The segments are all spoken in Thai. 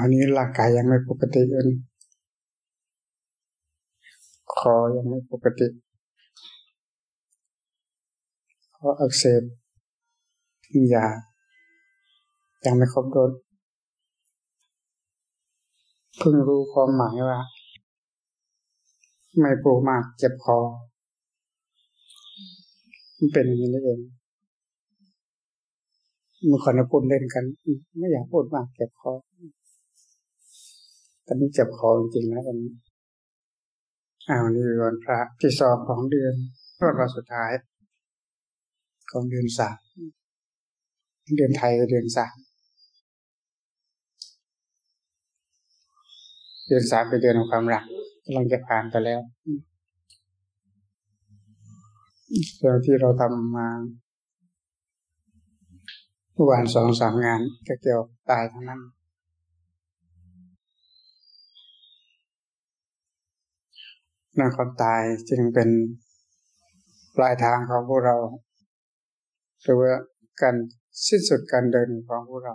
อันนี้ร่างกายยังไม่ปกติอยู่คอยังไม่ปกติคออักเสบกินยายังไม่ครบโดสเพิ่งรู้ความหมายว่า ไม่ปวดมากเจ็บคอมันเป็นอย่างนี้เอง มื่อก่อนเราพูดเล่นกัน ไม่อยากพูดมากเจ็บคอตอนนี้เจ็บคอจริงๆแล้วตอนนี้อ้าวนี่วันพระที่สองของเดือนวันสุดท้าย ของเดือนสามเดือนไทยเดือนสามเดือนสามเป็นเดือนของความรักกำลังจะผ่านไปแล้วเรื่องที่เราทำมา เมื่อวานสองสามงานก็เกี่ยวตายทั้งนั้น นั่นความตายจึงเป็นปลายทางของพวกเราหรือว่าการสิ้นสุดการเดินของพวกเรา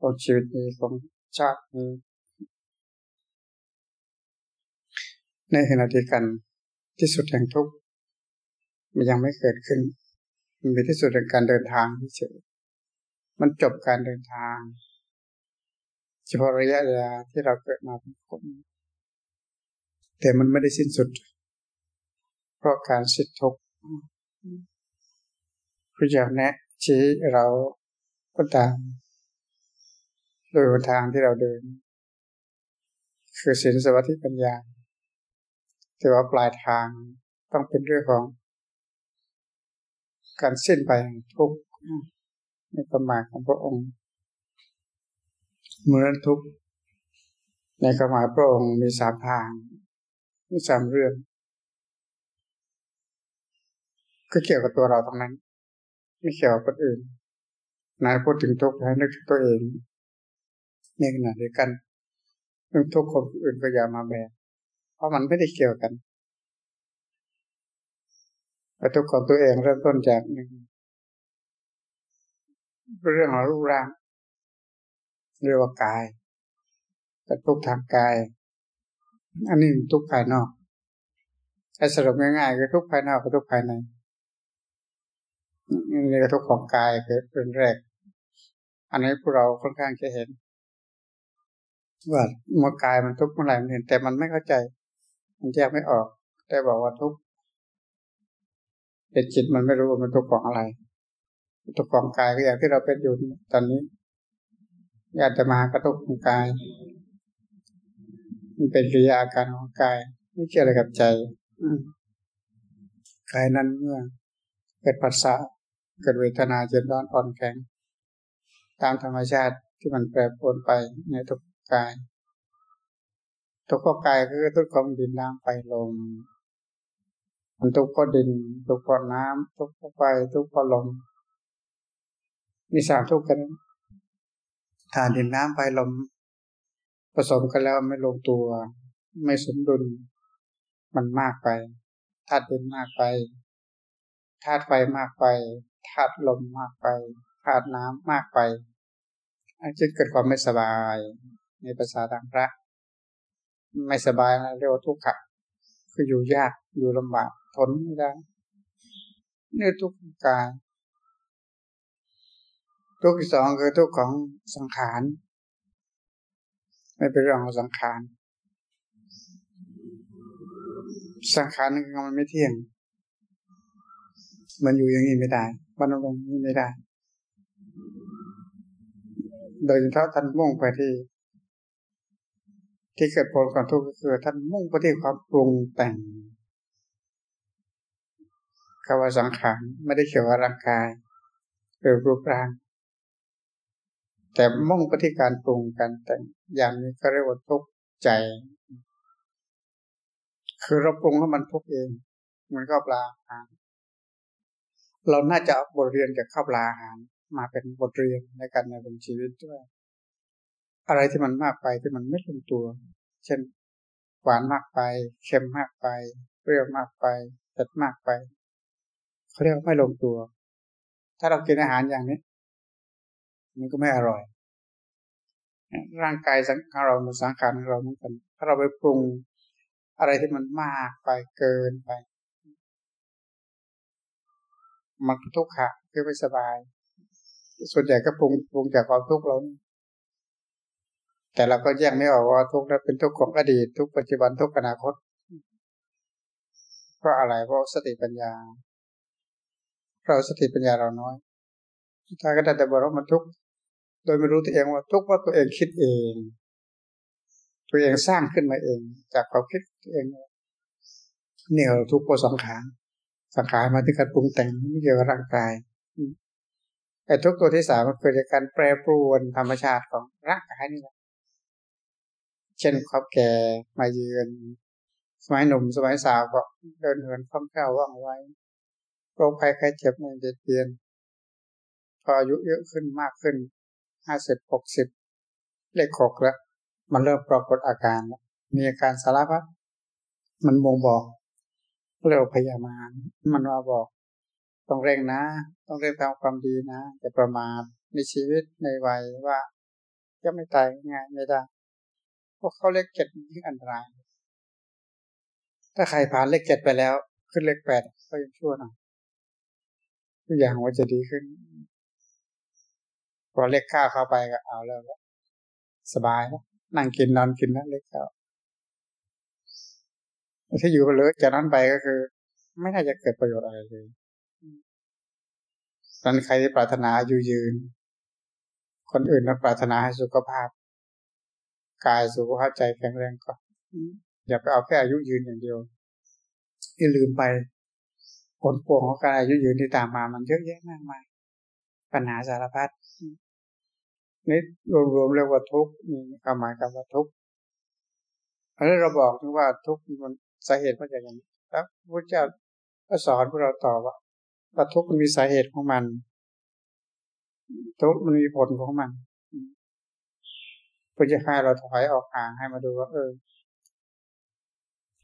ของชีวิตนี้ของชาตินี้ในขณะที่กันที่สุดแห่งทุกข์มันยังไม่เกิดขึ้น มันเป็นที่สุดแห่งการเดินทางเฉยมันจบการเดินทางเฉพาะระยะเวลาที่เราเกิดมาเป็นคนแต่มันไม่ได้สิ้นสุด เพราะการสิ้นทุกข์พระเจ้าแนะชี้เราก็ตามโดยทางที่เราเดิน คือศีลสมาธิปัญญาแต่ว่าปลายทางต้องเป็นเรื่องของ การสิ้นไปทุกในประมาณของพระองค์เหมื่อทุกในความหมายพระองค์มีสามทางมีสามเรื่อง ก็เกี่ยวกับตัวเราตรงนั้น ไม่เกี่ยวกับคนอื่นนายพูดถึงทุกข์ให้นึกถึงตัวเองในขณะเดียวกันเรื่องทุกข์คนอื่นก็อย่ามาแบกเพราะมันไม่ได้เกี่ยวกัน แต่ทุกข์ของตัวเองเริ่มต้นจากหนึ่งเรื่องของรูปร่างเรียกว่ากายแต่ทุกทางกาย อันนี้ทุกภายนอกไอ้สรุปง่ายๆคือทุกภายนอกกับทุกภายในนี่ก็ทุกของกายคือเป็นแรก อันนี้พวกเราค่อนข้างจะเห็น ว่าเมื่อกายมันทุกข์เมื่อไหร่มันเห็นแต่มันไม่เข้าใจ มันแยกไม่ออก แต่บอกว่าทุกข์ แต่จิตมันไม่รู้ว่ามันทุกข์ของอะไรทุกข์ของกายก็อย่างที่เราเป็นอยู่ตอนนี้อยากจะมากระทุกของกาย มันเป็นกิริยาการของกาย ไม่เกี่ยวอะไรกับใจกายนั้นเมื่อ เกิดปัสสะเกิดเวทนาเจ็บร้อนอ่อนแข็ง ตามธรรมชาติที่มันแปรปรวนไปในทุกกายทุกข์กายคือทุกข์ของดินน้ำไฟลม มันทุกข์เพราะดิน ทุกข์เพราะน้ำทุกข์เพราะไฟทุกข์เพราะลมมีสามทุกข์กันฐานดินน้ำไฟลม ผสมกันแล้วไม่ลงตัว ไม่สมดุล มันมากไปธาตุดินมากไปธาตุไฟมากไปธาตุลมมากไปธาตุน้ำมากไปอาจจะเกิดความไม่สบาย ในภาษาทางพระ ไม่สบายนะเรียกว่าทุกข์คืออยู่ยากอยู่ลำบาก ทนไม่ได้เนื้อทุกกายทุกที่สองคือทุกของสังขารไม่เป็นเรื่องของสังขารสังขารนึงมันไม่เที่ยง มันอยู่อย่างนี้ไม่ได้มันลงนี้ไม่ได้ โดยเฉพาะท่านมุ่งไปที่ ที่เกิดผลความทุกข์ก็คือ ท่านมุ่งไปที่ความปรุงแต่ง คำว่าสังขารไม่ได้เกี่ยวกับร่างกายหรือรูปร่าง แต่มุ่งไปที่การปรุงการแต่งอย่างนี้ก็เรียกว่าทุกข์ใจ คือเราปรุงแล้วมันทุกข์เองมันก็ปลาอาหารเราน่าจะบทเรียนจากข้าวปลาอาหารมาเป็นบทเรียนในการในบนชีวิตด้วย อะไรที่มันมากไปที่มันไม่ลงตัว เช่นหวานมากไปเค็มมากไปเปรี้ยวมากไปเผ็ดมากไป เขาเรียกไม่ลงตัว ถ้าเรากินอาหารอย่างนี้ มันก็ไม่อร่อย ร่างกายสังขารเราสังขารเราเหมือนกันถ้าเราไปปรุงอะไรที่มันมากไปเกินไป มันทุกข์ค่ะคือไม่สบาย ส่วนใหญ่ก็ปรุงปรุงจากความทุกข์เราแต่เราก็แยกไม่ออกว่าทุกข์นั้นเป็นทุกข์ของอดีตทุกข์ปัจจุบันทุกข์อนาคต เพราะอะไรเพราะสติปัญญา เราสติปัญญาเราน้อยสุดท้ายก็ได้แต่บอกว่ามันทุกข์โดยไม่รู้ตัวเองว่าทุกข์ว่าตัวเองคิดเอง ตัวเองสร้างขึ้นมาเอง จากความคิดตัวเองเนี่ยเราทุกข์เพราะสังขารสังขารมาที่การปรุงแต่งไม่เกี่ยวกับร่างกายไอ้ทุกตัวที่สามมันเกิดจากการแปรปรวนธรรมชาติของร่างกายนี่แหละเช่นความแก่มาเยือน สมัยหนุ่มสมัยสาวก็เดินเหินคล่องแคล่วว่องไว โรคภัยไข้เจ็บไม่เบียดเบียน พออายุเยอะขึ้นมากขึ้นห้าสิบหกสิบเลขหกแล้วมันเริ่มปรากฏอาการ มีอาการสารพัดมันบ่งบอกเรียกพยามารมันว่าบอก ต้องเร่งนะ ต้องเร่งทำความดีนะจะประมาทในชีวิตในวัยว่าจะไม่ตายง่ายไม่ได้เพราะเขาเลขเจ็ดยิ่งอันตราย ถ้าใครผ่านเลขเจ็ดไปแล้ว ขึ้นเลขแปดก็ยังชั่วหน่อย ทุกอย่างว่าจะดีขึ้น พอเล็กข้าวเข้าไปก็เอาแล้วสบายแล้วนั่งกินนอนกินแล้วเล็กข้าวถ้าอยู่ไปเลยจากนั้นไปก็คือ ไม่น่าจะเกิดประโยชน์อะไรเลยนั้นใครที่ปรารถนาอายุยืน คนอื่นนักปรารถนาให้สุขภาพ กายสุขภาพใจแข็งแรงก็อย่าไปเอาแค่อายุยืนอย่างเดียวที่ลืมไป ผลพวงของการอายุยืนที่ตามมามันเยอะแยะมากมาย ปัญหาสารพัดนี่รวมๆเรียกว่าทุกข์มีความหมายคำว่าทุกข์อันนี้เราบอกถึงว่าทุกข์มันสาเหตุมาจากอย่างนี้แล้วพระเจ้าก็สอนพวกเราต่อว่าว่าทุกข์มันมีสาเหตุของมัน ทุกข์มันมีผลของมันพื่อจะให้เราถอยออกห่างให้มาดูว่า เออ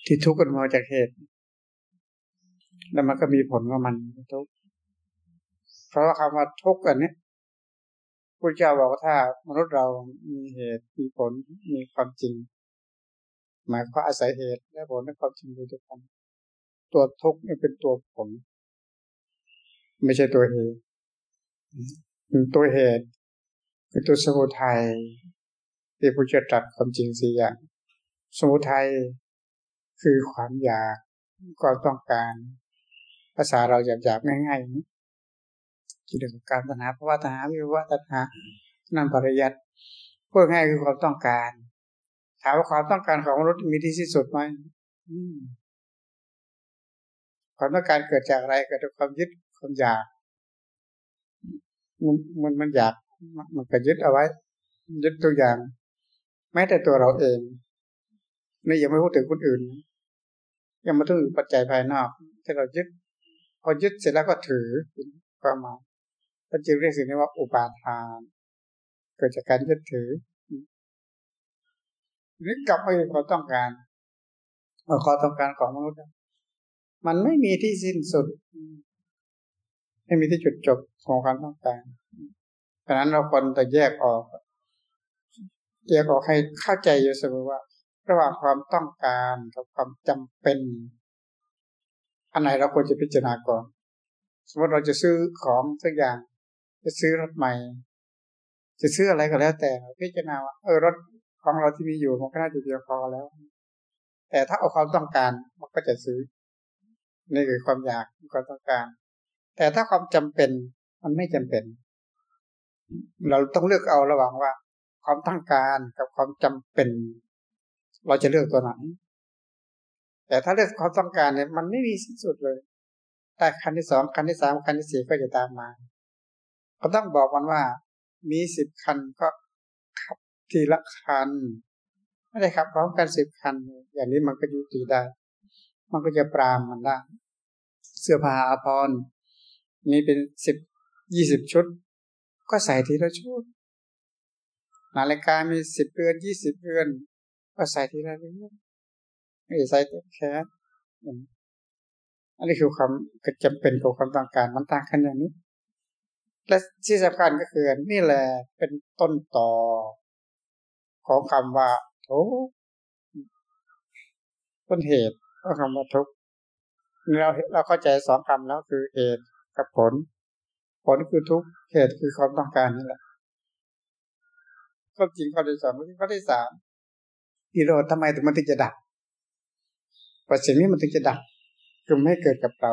ที่ทุกข์กันมาจากเหตุ แล้วมันก็มีผลของมันทุกเพราะว่าคำว่าทุกข์อันนี้พระเจ้าบอกว่าถ้ามนุษย์เรามีเหตุมีผลมีความจริง หมายความอาศัยเหตุและผลและความจริงโดยทุกคนตัวทุกข์นี่เป็นตัวผล ไม่ใช่ตัวเหตุตัวเหตุเป็นตัวสมุทัยที่พระเจ้าตรัสความจริงสี่อย่าง สมุทัยคือความอยากความต้องการ ภาษาเราหยาบๆง่ายๆนี้กิเลสการตัณหาภาวะตัณหาวิภาวะตัณหานั่นปริยัติพูดง่ายคือความต้องการ ถามว่าความต้องการของมนุษย์มีที่สิ้นสุดไหมความต้องการเกิดจากอะไรเกิดจากความยึดความอยากมันมันมันอยากมันก็ยึดเอาไว้ ยึดตัวอย่าง แม้แต่ตัวเราเองนี่ยังไม่พูดถึงคนอื่น ยังมาถึงปัจจัยภายนอกที่เรายึด พอยึดเสร็จแล้วก็ถือความหมายก็จึงเรียกสิ่งนี้ว่าอุปาทาน เกิดจากการยึดถือนี่กลับไปความต้องการความต้องการของมนุษย์มันไม่มีที่สิ้นสุด ไม่มีที่จุดจบของความต้องการดังนั้นเราควรจะแยกออก แยกออกให้เข้าใจอยู่เสมอว่า ระหว่างความต้องการกับความจำเป็น อันไหนเราควรจะพิจารณาก่อน สมมติเราจะซื้อของสักอย่าง จะซื้อรถใหม่ จะซื้ออะไรก็แล้วแต่พิจารณาว่าเออรถของเราที่มีอยู่มันก็น่าจะเพียงพอแล้ว แต่ถ้าเอาความต้องการมันก็จะซื้อนี่คือความอยากความต้องการ แต่ถ้าความจำเป็นมันไม่จำเป็น เราต้องเลือกเอาระหว่างว่า ความต้องการกับความจำเป็น เราจะเลือกตัวไหน แต่ถ้าเลือกความต้องการเนี่ยมันไม่มีสิ้นสุดเลยแต่คันที่สองคันที่สามคันที่สี่ก็จะตามมา ก็ต้องบอกมันว่า มีสิบคันก็ขับทีละคันไม่ได้ขับพร้อมกันสิบคัน อย่างนี้มันก็ยุติได้ มันก็จะปรามมันได้ เสื้อผ้าอาภรณ์มีเป็นสิบยี่สิบชุด ก็ใส่ทีละชุดนาฬิกามีสิบเรือนยี่สิบเรือน ก็ใส่ทีละเรือน ไม่ใส่แต่แค่อันนี้คือความจำเป็นกับความต้องการมันต่างกันอย่างนี้ และที่สำคัญก็คือนี่แหละเป็นต้นต่อของคำว่าทุกต้นเหตุก็คำว่าทุกเราเราเข้าใจสองคำแล้วคือเหตุกับผล ผลคือทุกเหตุคือความต้องการนี่แหละก็จริงข้อที่สองข้อที่สามนิโรธทำไมถึงมันถึงจะดับ ปัจจัยนี้มันถึงจะดับคือไม่เกิดกับเรา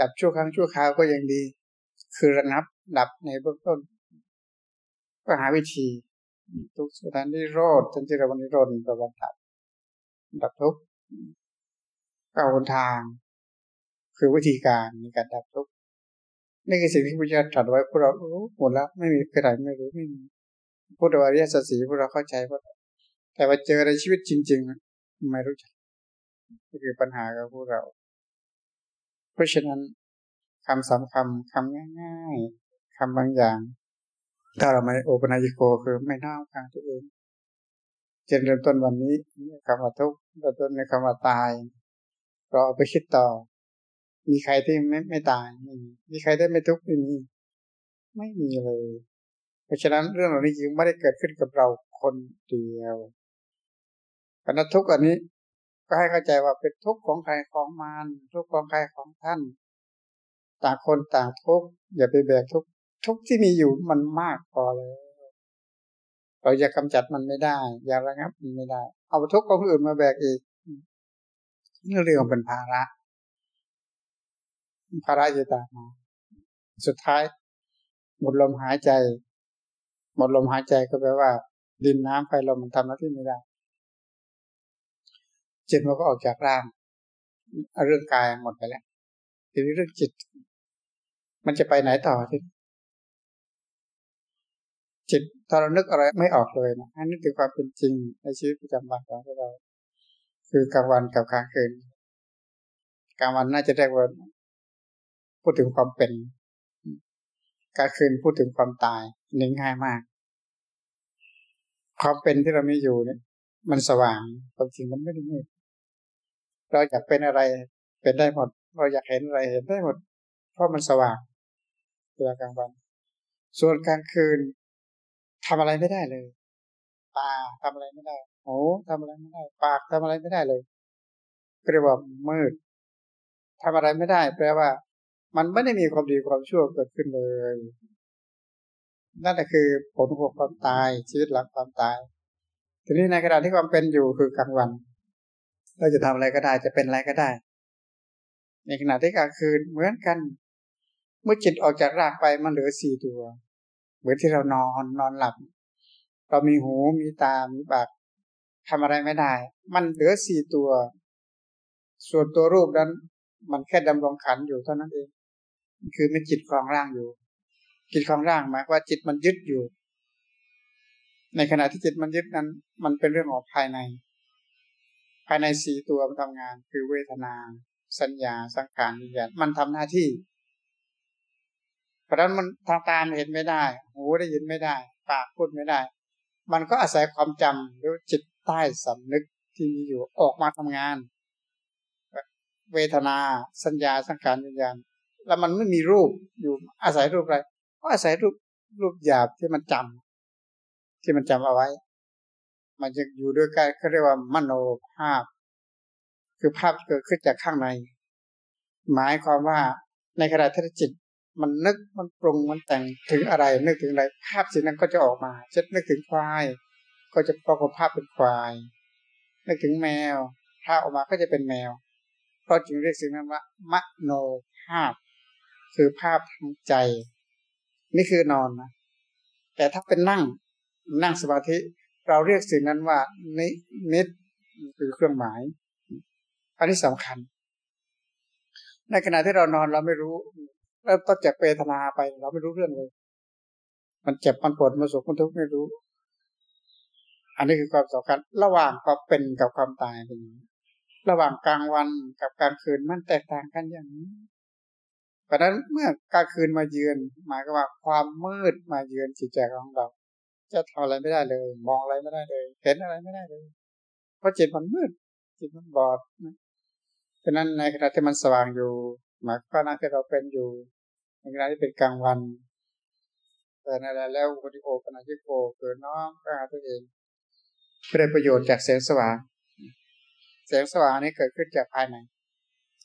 ดับชั่วครั้งชั่วคราวก็ยังดี คือระงับดับในเบื้องต้น ก็หาวิธี ทุกสถานที่โรดทันทีเราวันนี้โรดระวัติดับดับทุกก้าวทาง คือวิธีการในการดับทุกนี่คือสิ่งที่พระเจ้าตรัสไว้พวกเรารู้หมดแล้วไม่มีใครไม่รู้ไม่มีพุทธวารีสัสีพวกเราเข้าใจหมดแต่ว่าเจอในชีวิตจริง ๆ ไม่รู้จัก นี่คือปัญหากับพวกเรา เพราะฉะนั้นคำสำคำคำง่ายๆคำบางอย่าง ถ้าเราไม่โอปนายิโกคือไม่น่าฟังตัวเองเช่นเริ่มต้นวันนี้คำว่าทุกข์เริ่มต้นในคำว่าตาย เราเอาไปคิดต่อ มีใครที่ไม่ไม่ตายไม่มีมีใครได้ไม่ทุกข์ไม่มีไม่มีเลย เพราะฉะนั้นเรื่องเหล่านี้จึงไม่ได้เกิดขึ้นกับเราคนเดียวปัญหาทุกข์อันนี้ ก็ให้เข้าใจว่าเป็นทุกข์ของใครของมันทุกข์ของใครของท่าน ต่างคนต่างทุกข์อย่าไปแบกทุกข์ทุกข์ที่มีอยู่มันมากพอเลยเราจะกำจัดมันไม่ได้ อย่าระงับมันไม่ได้ เอาทุกข์ของอื่นมาแบกอีกนี่เรื่องเป็นภาระ ภาระจะตามมา สุดท้าย หมดลมหายใจ หมดลมหายใจก็แปลว่า ดินน้ำไฟลมมันทำหน้าที่ไม่ได้ จิตมันก็ออกจากร่าง เรื่องกายหมดไปแล้วทีนี้เรื่องจิต มันจะไปไหนต่อที่จิตถ้าเรานึกอะไรไม่ออกเลยนะนึกถึงความเป็นจริงในชีวิตประจำวันของเรา คือกลางวันกับกลางคืนกลางวันน่าจะเรียกว่าพูดถึงความเป็นกลางคืนพูดถึงความตายนี่ง่ายมาก ความเป็นที่เรามีอยู่เนี่ย มันสว่างความจริงมันไม่ได้มืด เราอยากเป็นอะไรเป็นได้หมด เราอยากเห็นอะไรเห็นได้หมด เพราะมันสว่างเวลากลางวัน ส่วนกลางคืนทำอะไรไม่ได้เลย ตาทำอะไรไม่ได้หูทำอะไรไม่ได้ ปากทำอะไรไม่ได้เลยก็เรียกว่ามืดทำอะไรไม่ได้ แปลว่า มันไม่ได้มีความดีความชั่วเกิดขึ้นเลย นั่นแหละคือผลของความตายชีวิตหลังความตาย ทีนี้ในขณะที่ความเป็นอยู่คือกลางวัน เราจะทำอะไรก็ได้จะเป็นอะไรก็ได้ ในขณะที่กลางคืนเหมือนกัน เมื่อจิตออกจากร่างไปมันเหลือสี่ตัว เหมือนที่เรานอนนอนหลับ เรามีหูมีตา มีปากทำอะไรไม่ได้ มันเหลือสี่ตัว ส่วนตัวรูปนั้น มันแค่ดำรงขันอยู่เท่านั้นเอง คือมันจิตครองร่างอยู่ จิตครองร่างหมายว่าจิตมันยึดอยู่ ในขณะที่จิตมันยึดนั้น มันเป็นเรื่องของภายใน ภายในสี่ตัวมันทำงาน คือเวทนา สัญญาสังขารวิญญาณมันทำหน้าที่ เพราะนั้นมันทางตาเห็นไม่ได้ หูได้ยินไม่ได้ ปากพูดไม่ได้ มันก็อาศัยความจำหรือจิตใต้สำนึกที่มีอยู่ออกมาทำงาน เวทนา สัญญาสังขารวิญญาณแล้วมันไม่มีรูปอยู่อาศัยรูปอะไรก็อาศัยรูปรูปหยาบที่มันจำที่มันจำเอาไว้ มันจะอยู่ด้วยกันเขาเรียกว่ามโนภาพ คือภาพเกิดขึ้นจากข้างใน หมายความว่าในขณะที่จิตมันนึกมันปรุงมันแต่งถึงอะไร นึกถึงอะไร ภาพสิ่งนั้นก็จะออกมาเช่นนึกถึงควาย ก็จะปรากฏภาพเป็นควาย นึกถึงแมวภาพออกมาก็จะเป็นแมว เพราะจึงเรียกสิ่งนั้นว่ามโนภาพ คือภาพทางใจ นี่คือนอนนะแต่ถ้าเป็นนั่งนั่งสมาธิ เราเรียกสิ่งนั้นว่านิมิตคือเครื่องหมาย อันนี้สำคัญ ในขณะที่เรานอนเราไม่รู้เริ่มต้นจากเวทนาไป เราไม่รู้เรื่องเลย มันเจ็บมันปวดมันสุขมันทุกข์ไม่รู้ อันนี้คือความสำคัญ ระหว่างความเป็นกับความตายเป็นองระหว่างกลางวันกับกลางคืนมันแตกต่างกันอย่างนี้เพราะนั้นเมื่อกลางคืนมาเยือน หมายก็ว่าความมืดมาเยือนจิตใจของเรา จะทำอะไรไม่ได้เลย มองอะไรไม่ได้เลย เห็นอะไรไม่ได้เลย เพราะจิตมันมืด จิตมันบอดนะฉะนั้นในขณะที่มันสว่างอยู่หมายก็นั่นที่เราเป็นอยู่ในขณะที่เป็นกลางวัน แต่ในแล้วคนที่โอปนาชิโกเกิดน้อมก็หาตัวเองไม่ได้ประโยชน์จากแสงสว่างแสงสว่างนี้เกิดขึ้นจากภายใน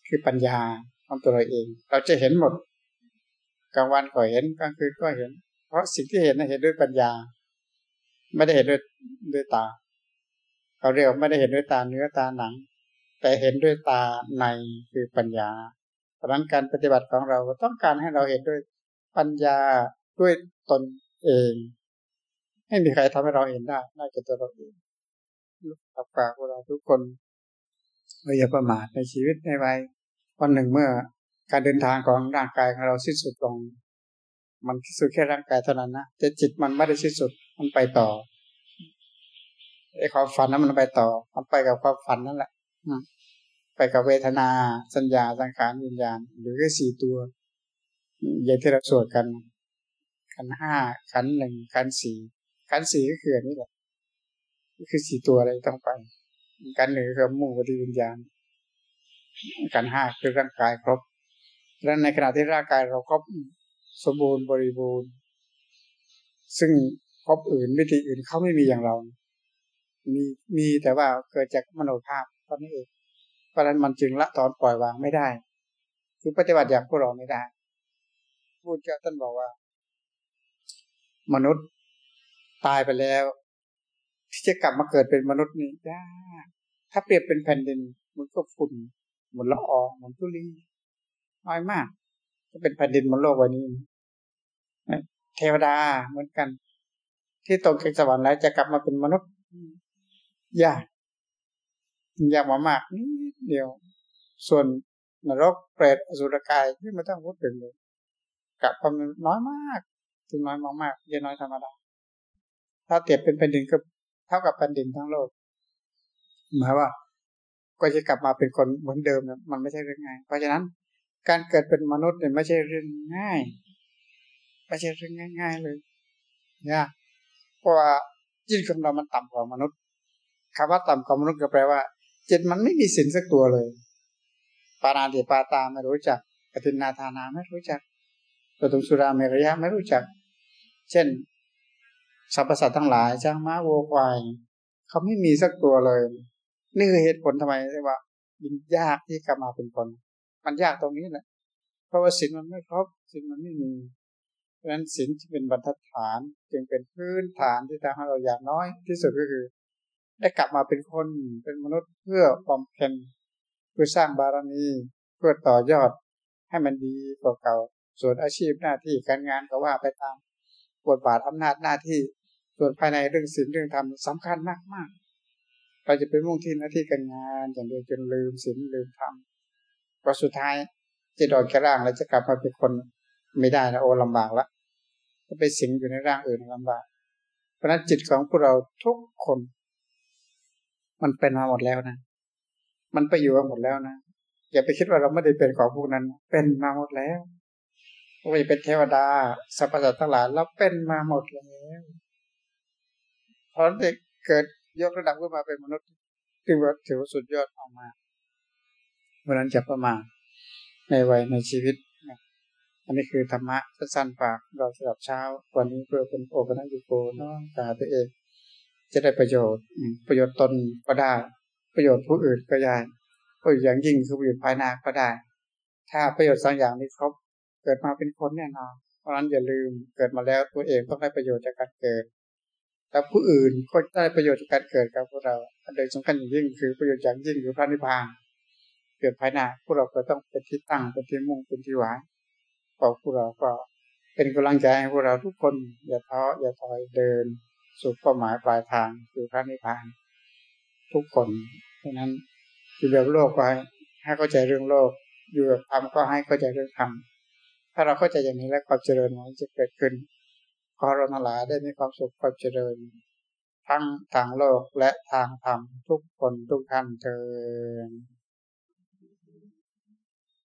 คือปัญญาของตัวเราเอง เราจะเห็นหมดกลางวันก็เห็นกลางคืนก็เห็น เพราะสิ่งที่เห็นนั้นเห็นด้วยปัญญา ไม่ได้เห็นด้วยด้วยตาเขาเรียกไม่ได้เห็นด้วยตาเนื้อตาหนัง แต่เห็นด้วยตาในคือปัญญาเพราะนั้นการปฏิบัติของเราต้องการให้เราเห็นด้วยปัญญาด้วยตนเองไม่มีใครทำให้เราเห็นได้นอกจากตัวเราเองกับฝากเราทุกคนอย่าประมาทในชีวิตในวัยวันหนึ่งเมื่อการเดินทางของร่างกายของเราสิ้นสุดลง มันสิ้นสุดแค่ร่างกายเท่านั้นนะแต่จิตมันไม่ได้สิ้นสุด มันไปต่อไอ้ความฝันนั้นมันไปต่อ มันไปกับความฝันนั่นแหละไปกับเวทนาสัญญาสังขารวิญญาณ หรือแค่สี่ตัวอย่างที่เราสวดกัน ขันห้าขันหนึ่งขันสี่ขันสี่ก็คืออันนี้แหละก็คือสี่ตัวอะไรต้องไปขันหนึ่งคือมุ่งปฏิวิญญาณขันห้าคือร่างกายครบ และในขณะที่ร่างกายเราครบสมบูรณ์บริบูรณ์ ซึ่ง บอื่นวิธีอื่นเขาไม่มีอย่างเรา มีมีแต่ว่าเกิดจากมโนภาพตอนนี้เองเพราะนั้นมันจึงละถอนปล่อยวางไม่ได้ คือปฏิบัติอย่างพวกเราไม่ได้พูดเจ้าท่านบอกว่า มนุษย์ตายไปแล้ว ที่จะกลับมาเกิดเป็นมนุษย์นี่ยากถ้าเปรียบเป็นแผ่นดินมันก็ฝุ่นหมือนละอองหมือนทุลีน้อยมากจะเป็นแผ่นดินบนโลกวันนี้เทวดาเหมือนกัน ที่ตกจากสวรรค์แล้วจะกลับมาเป็นมนุษย์ยากยากมากนิดเดียว ส่วนนรกเปรตอสุรกายที่ไม่ต้องพูดถึงเลยกับความน้อยมากถึงน้อยมากๆเยอะน้อยธรรมดาถ้าเทียบเป็นแผ่นดินก็เท่ากับแผ่นดินทั้งโลกหมายว่า ก็จะกลับมาเป็นคนเหมือนเดิมนะมันไม่ใช่เรื่องง่าย เพราะฉะนั้น การเกิดเป็นมนุษย์เนี่ยไม่ใช่เรื่องง่าย ไม่ใช่เรื่องง่าย ๆ เลยยาก เพราะว่าจิตของเรามันต่ำกว่ามนุษย์คำว่าต่ำกว่ามนุษย์ก็แปลว่าจิตมันไม่มีสินสักตัวเลย ปานาติปาตาไม่รู้จักปฏินาทานาไม่รู้จักปตุสุราเมรยะไม่รู้จัก เช่นสรรพสัตว์ทั้งหลายช้างม้าวัวควายเขาไม่มีสักตัวเลย นี่คือเหตุผลทำไมที่ว่ายินยากที่กลับมาเป็นคน มันยากตรงนี้แหละเพราะว่าศีลมันไม่ครบศีลมันไม่มี เพราะฉะนั้นศีลที่เป็นบรรทัดฐานจึงเป็นพื้นฐานที่ทำให้เราอยางน้อยที่สุดก็คือ ได้กลับมาเป็นคนเป็นมนุษย์เพื่อบำเพ็ญเพื่อสร้างบารมีเพื่อต่อยอดให้มันดีกว่าเก่า ส่วนอาชีพหน้าที่การงานก็ว่าไปตามบทบาทอำนาจหน้าที่ ส่วนภายในเรื่องศีลเรื่องธรรมสำคัญมากมากเราจะเป็นมุ่งที่หน้าที่การงานอย่างเดียวจนลืมศีลลืมธรรมพอสุดท้ายจะดอดกระร่างแล้วจะกลับมาเป็นคน ไม่ได้นะโอ้ลำบากละจะไปสิงอยู่ในร่างอื่นลำบาก เพราะนั้นจิตของพวกเราทุกคน มันเป็นมาหมดแล้วนะ มันไปอยู่มาหมดแล้วนะ อย่าไปคิดว่าเราไม่ได้เป็นของพวกนั้น เป็นมาหมดแล้วว่าจะเป็นเทวดาสัพพสัตว์ทั้งหลายเราเป็นมาหมดแล้วพอเด็กเกิดยกระดับขึ้นมาเป็นมนุษย์ถือว่าถือว่าสุดยอดออกมาเพราะนั้นจะประมาณในวัยในชีวิต อันนี้คือธรรมะสั้นๆฝากเราสำหรับเช้า วันนี้เพื่อเป็นโอปัญญโกน้องตาตัวเอง จะได้ประโยชน์ ประโยชน์ตนก็ได้ ประโยชน์ผู้อื่นก็ได้ประโยชน์อย่างยิ่งคือประโยชน์ภายในก็ได้ ถ้าประโยชน์สองอย่างนี้ครบ เกิดมาเป็นคนแน่นอนเพราะนั้นอย่าลืมเกิดมาแล้วตัวเองต้องได้ประโยชน์จากการเกิดแต่ผู้อื่นก็ได้ประโยชน์จากการเกิดกับพวกเราอันใดสำคัญอย่างยิ่งคือประโยชน์อย่างยิ่งคือพระนิพพานเกิดภายหน้าพวกเราก็ต้องเป็นที่ตั้งเป็นที่มุ่งเป็นที่หวัง พอพวกเราก็เป็นกำลังใจให้พวกเราทุกคนอย่าท้ออย่าถอยเดิน สู่เป้าหมายปลายทางคือพระนิพพาน ทุกคนเพราะนั้นอยู่แบบโลกไปให้เข้าใจเรื่องโลก อยู่แบบธรรมก็ให้เข้าใจเรื่องธรรมถ้าเราเข้าใจอย่างนี้แล้วความเจริญมันจะเกิดขึ้นขอเราทั้งหลายได้มีความสุขความเจริญ ทั้งทางโลกและทางธรรมทุกคนทุกท่านเถิด